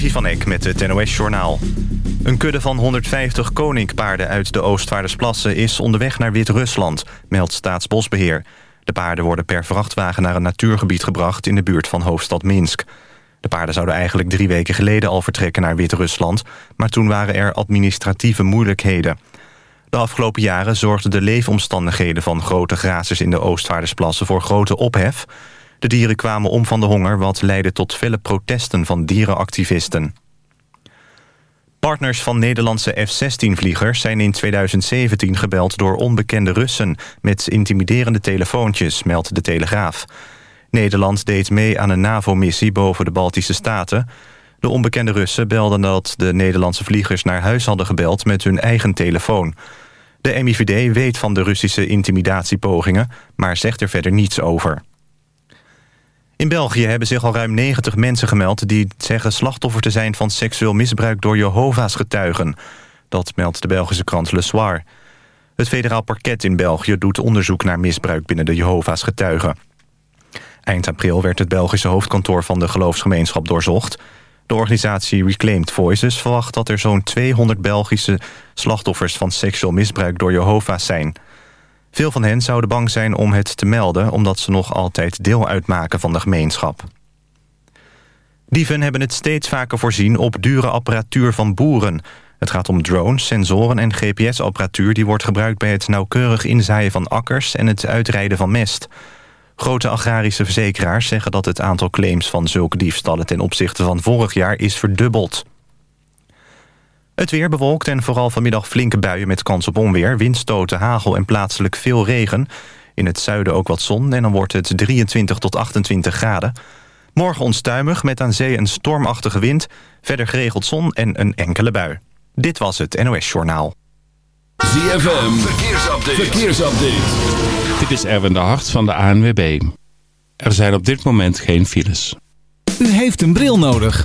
Levi van Eck met het NOS-journaal. Een kudde van 150 koninkpaarden uit de Oostvaardersplassen... is onderweg naar Wit-Rusland, meldt Staatsbosbeheer. De paarden worden per vrachtwagen naar een natuurgebied gebracht... in de buurt van hoofdstad Minsk. De paarden zouden eigenlijk drie weken geleden al vertrekken naar Wit-Rusland... maar toen waren er administratieve moeilijkheden. De afgelopen jaren zorgden de leefomstandigheden van grote grazers... in de Oostvaardersplassen voor grote ophef... De dieren kwamen om van de honger, wat leidde tot felle protesten van dierenactivisten. Partners van Nederlandse F-16-vliegers zijn in 2017 gebeld door onbekende Russen... met intimiderende telefoontjes, meldt de Telegraaf. Nederland deed mee aan een NAVO-missie boven de Baltische Staten. De onbekende Russen belden dat de Nederlandse vliegers naar huis hadden gebeld met hun eigen telefoon. De MIVD weet van de Russische intimidatiepogingen, maar zegt er verder niets over. In België hebben zich al ruim 90 mensen gemeld... die zeggen slachtoffer te zijn van seksueel misbruik door Jehovah's getuigen. Dat meldt de Belgische krant Le Soir. Het federaal parket in België doet onderzoek naar misbruik... binnen de Jehovah's getuigen. Eind april werd het Belgische hoofdkantoor van de geloofsgemeenschap doorzocht. De organisatie Reclaimed Voices verwacht dat er zo'n 200 Belgische slachtoffers van seksueel misbruik door Jehovah's zijn... Veel van hen zouden bang zijn om het te melden... omdat ze nog altijd deel uitmaken van de gemeenschap. Dieven hebben het steeds vaker voorzien op dure apparatuur van boeren. Het gaat om drones, sensoren en GPS-apparatuur... die wordt gebruikt bij het nauwkeurig inzaaien van akkers... en het uitrijden van mest. Grote agrarische verzekeraars zeggen dat het aantal claims... van zulke diefstallen ten opzichte van vorig jaar is verdubbeld. Het weer bewolkt en vooral vanmiddag flinke buien met kans op onweer... windstoten, hagel en plaatselijk veel regen. In het zuiden ook wat zon en dan wordt het 23 tot 28 graden. Morgen onstuimig met aan zee een stormachtige wind... verder geregeld zon en een enkele bui. Dit was het NOS Journaal. ZFM, verkeersupdate. verkeersupdate. Dit is Erwin de Hart van de ANWB. Er zijn op dit moment geen files. U heeft een bril nodig.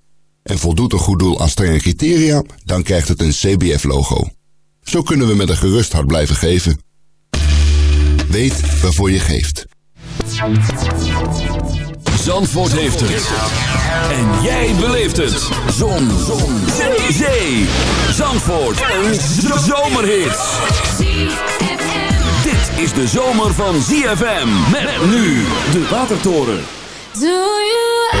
En voldoet een goed doel aan strenge criteria, dan krijgt het een CBF-logo. Zo kunnen we met een gerust hart blijven geven. Weet waarvoor je geeft. Zandvoort heeft het. En jij beleeft het. Zon. Zon. Zee. Zee. Zandvoort. Een zomerhit. Dit is de zomer van ZFM. Met nu de Watertoren. Do you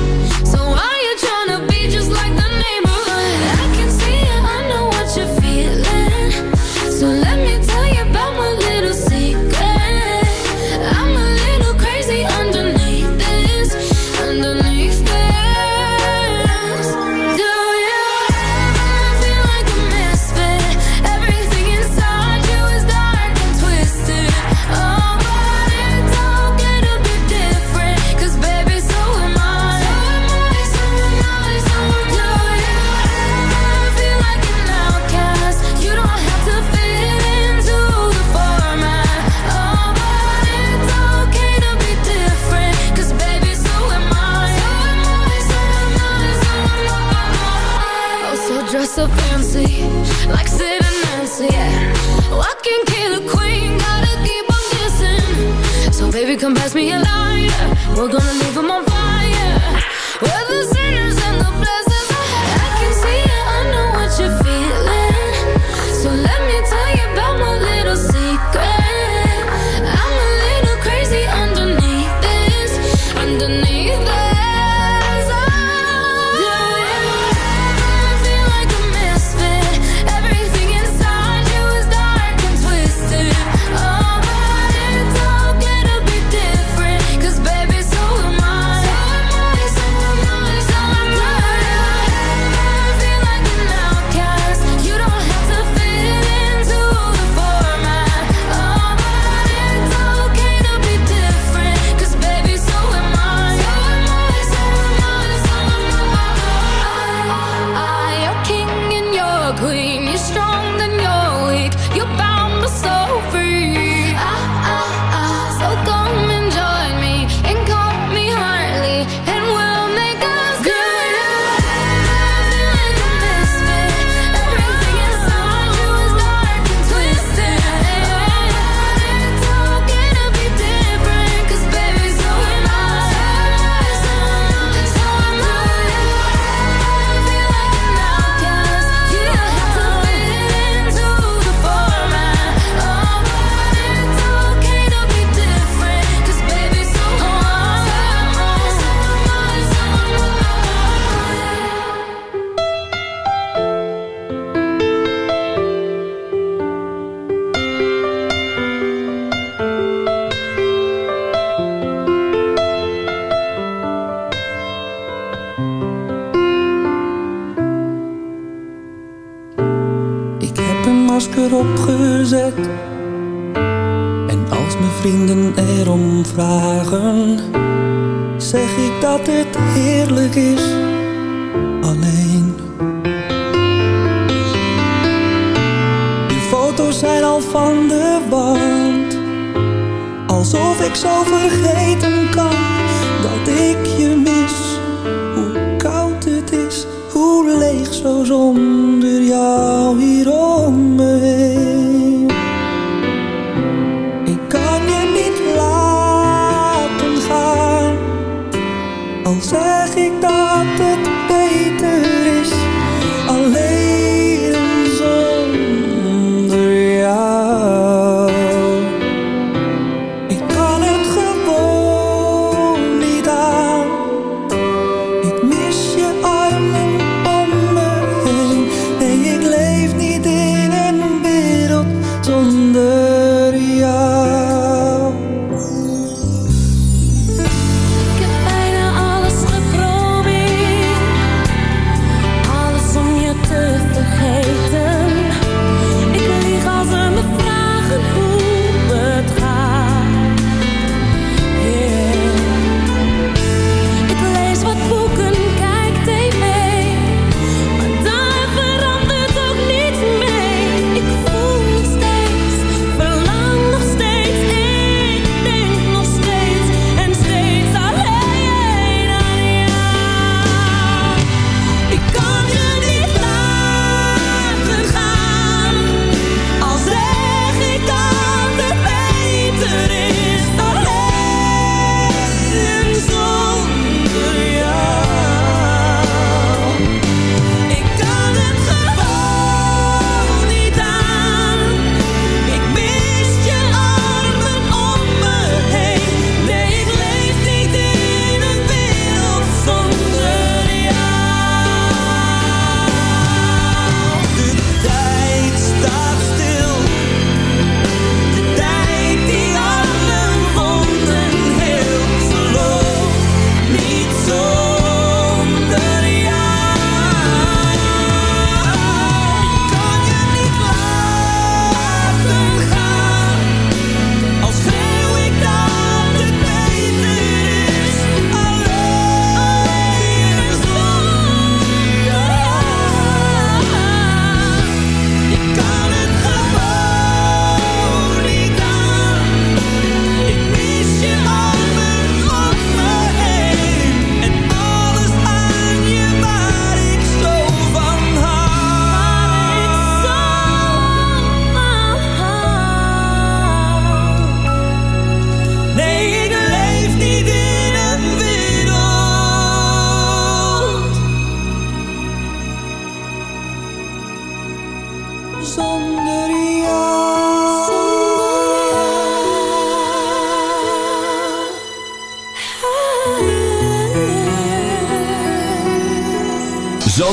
We're gonna perfect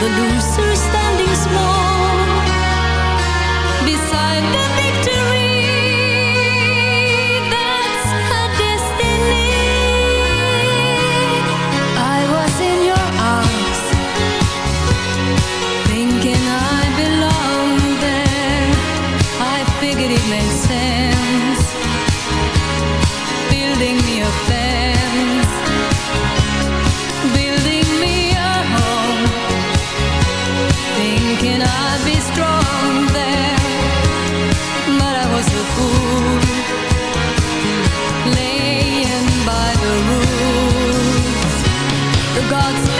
the loser standing small beside the thoughts.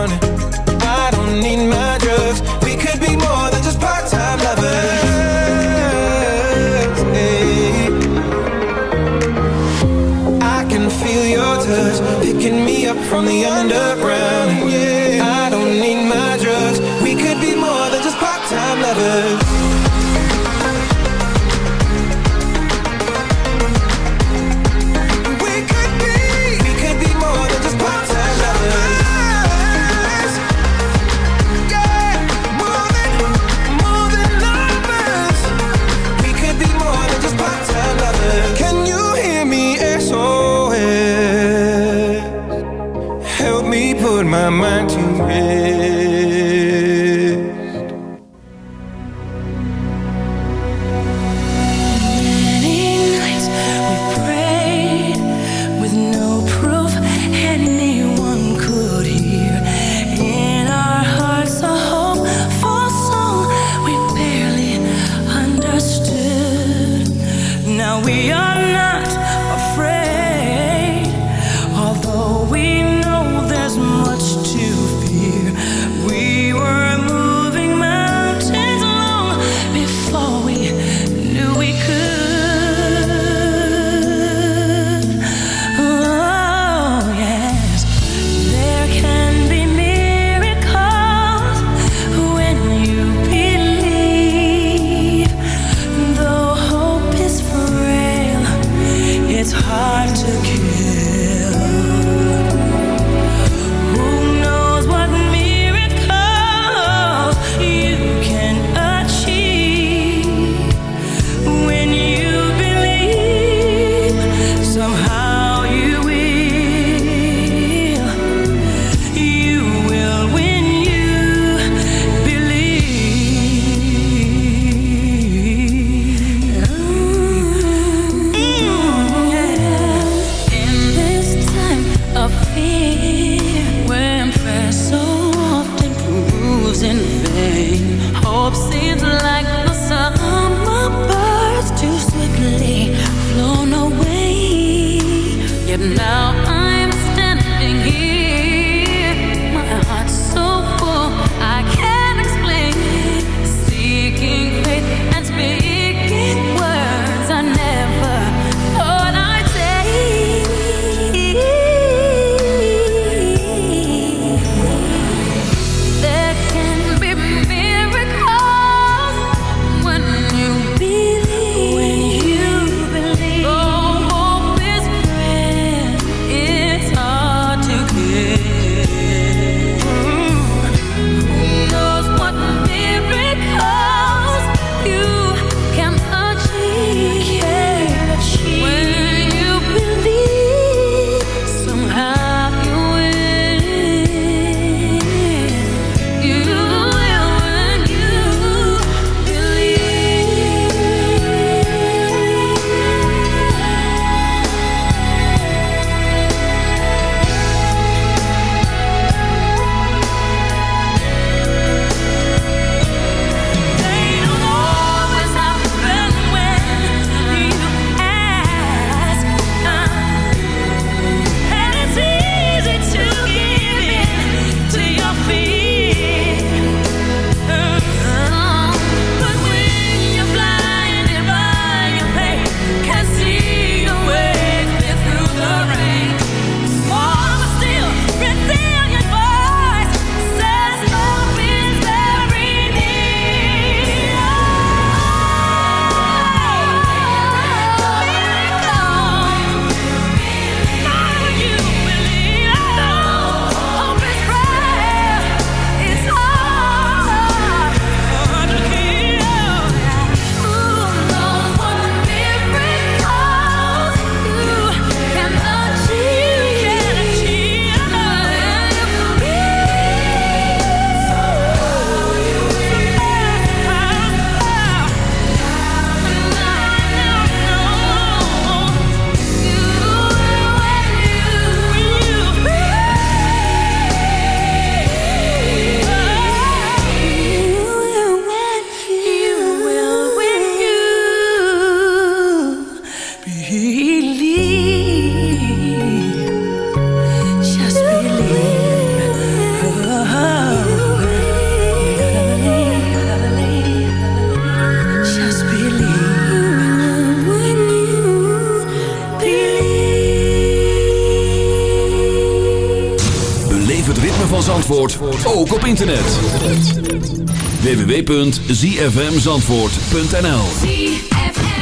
www.zfmzandvoort.nl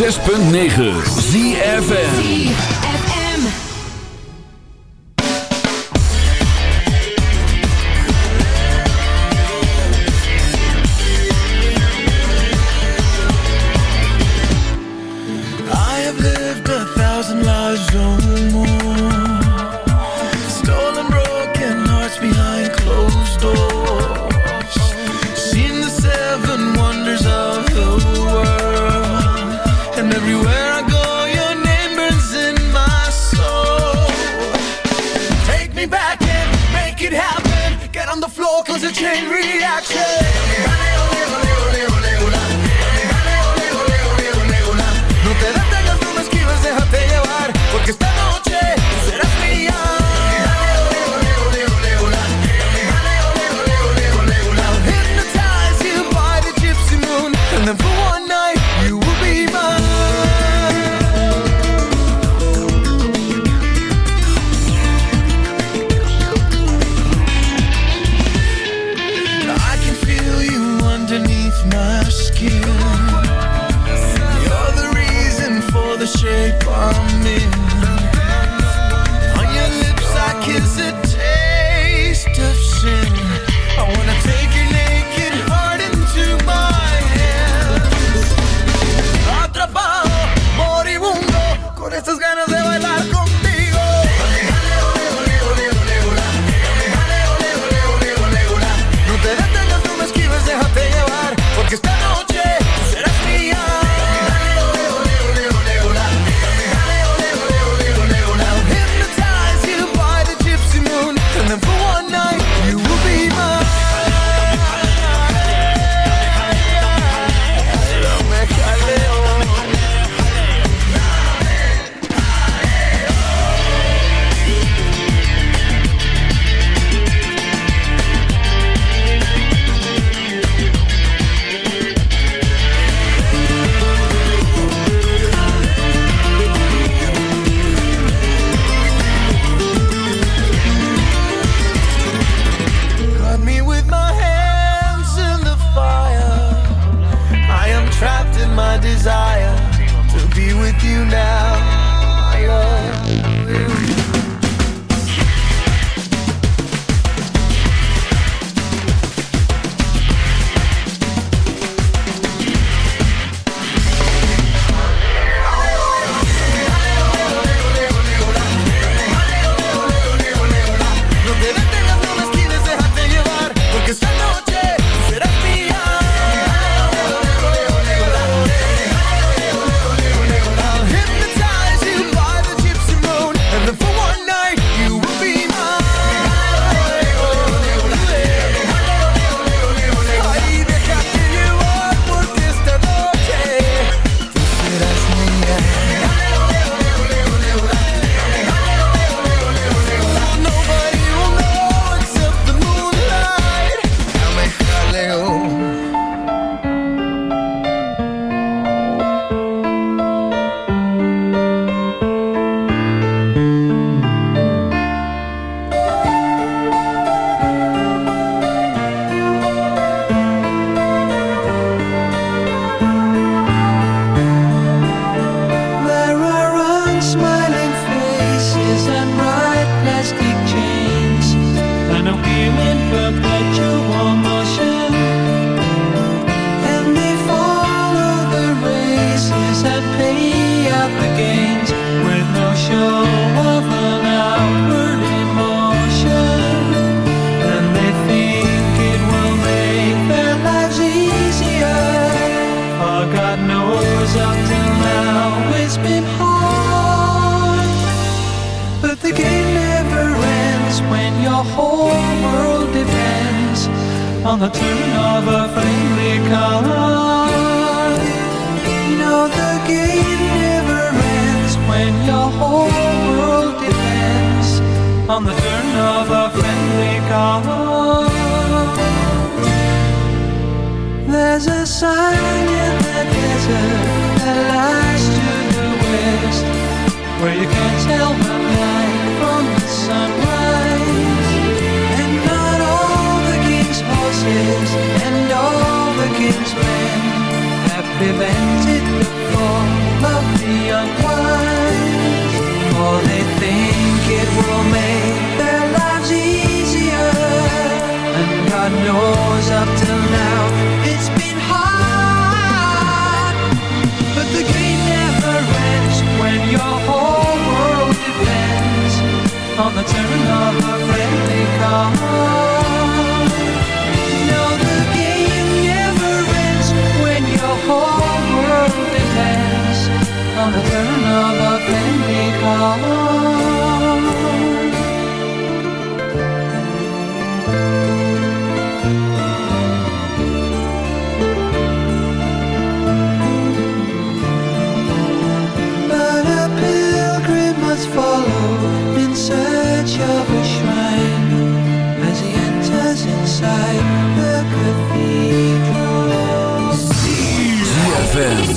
6.9 sign in the desert that lies to the west Where you can't tell the night from the sunrise And not all the king's horses and all the king's men Have prevented the fall of the unwise For they think it will make their lives easier And God knows up till now whole world depends on the turn of a friendly call the game never ends when your whole world depends on the turn of a. of a shrine as he enters inside. ZFM.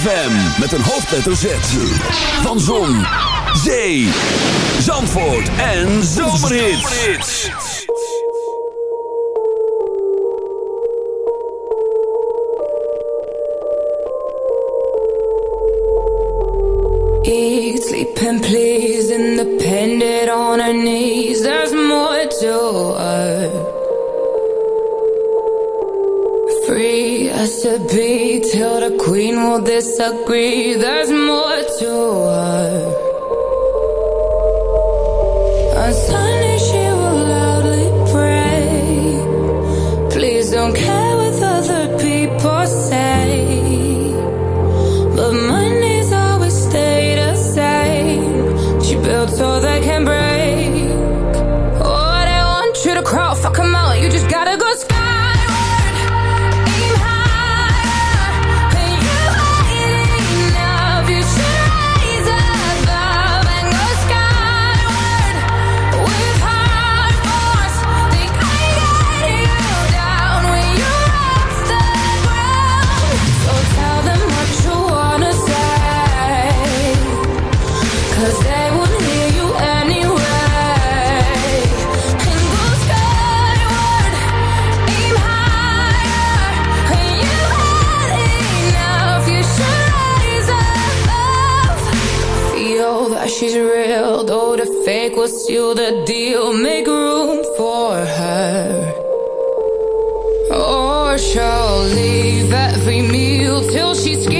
ZFM met een hoofdletter Z. Van Zon, Zee, Zandvoort en Zomerhit. Ik sleep en. disagree. There's She's scared.